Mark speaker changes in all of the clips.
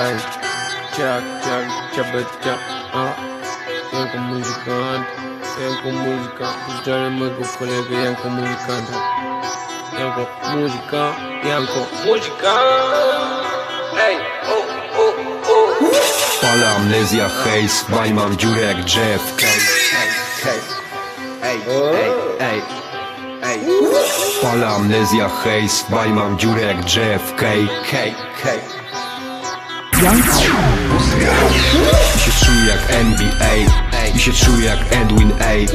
Speaker 1: Ej, ciak, ciak, ciabecia, a. Janko muzykant, Janko muzykant Pozdrawiam mojego kolegę Janko muzykanta Janko muzyka, Janko muzyka. Ej, o, o, o.
Speaker 2: Pala amnezja, hejs, baj mam dziurę jak Jeff Hej, hej, hej, ej, ej, ej, ej Pala amnezja, hejs, baj mam dziurę jak Jeff Hej, hej, hej I się czuję jak NBA I się czuję jak Edwin A.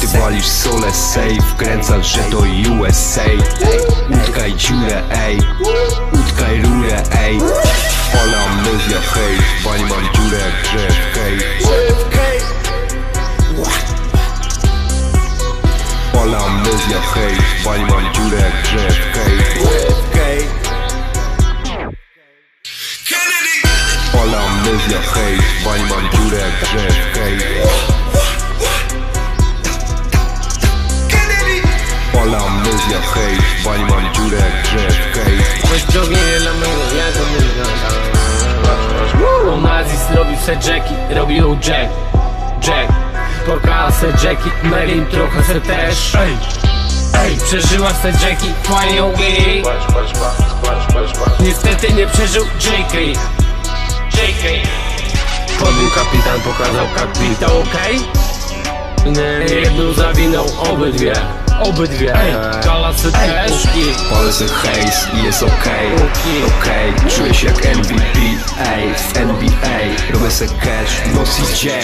Speaker 2: Ty walisz sole safe, wkręcasz, że to USA Utkaj dziurę, ej Amnezja, hej Bani mam dziurę jak drzew, hej. Pala amnezja, hej Bani mam dziurę jak drzew, hej. Pala amnezja, hej Bani mam dziurę jak drzew, hej.
Speaker 1: Pozdrowienie dla mojego Janko muzykanta Onazis robił se Jackie, robił Jack. Jack. Pokała se Jackie, Merin trochę se też. Ej, ej, przeżyła se Jackie, fajną gay Niestety nie przeżył JK JK Podbił kapitan, pokazał kapitał, okej? Nie, jedną zawinął obydwie. Obydwie. Ej, kalasy
Speaker 2: Palę se hejs i jest okej, okej. Czuję się jak MVP, ej, w NBA Robię se cash, noc i dzień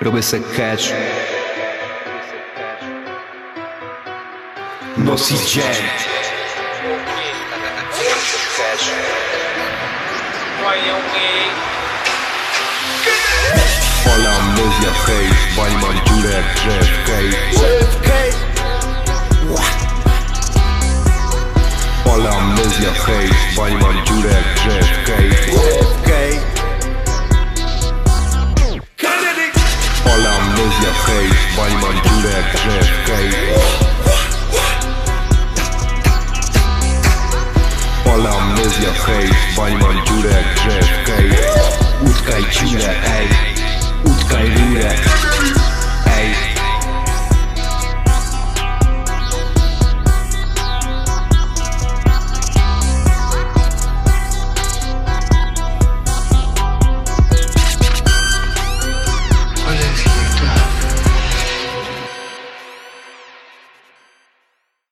Speaker 2: Robię se cash Noc i dzień Pala amnezja, hej, bani mam dziurę jak drzew, hej Pala amnezja, hej, bani mam dziurę jak drzew, hej Pala amnezja, hej, bani mam dziurę jak drzew, hej Pala amnezja, hej, bani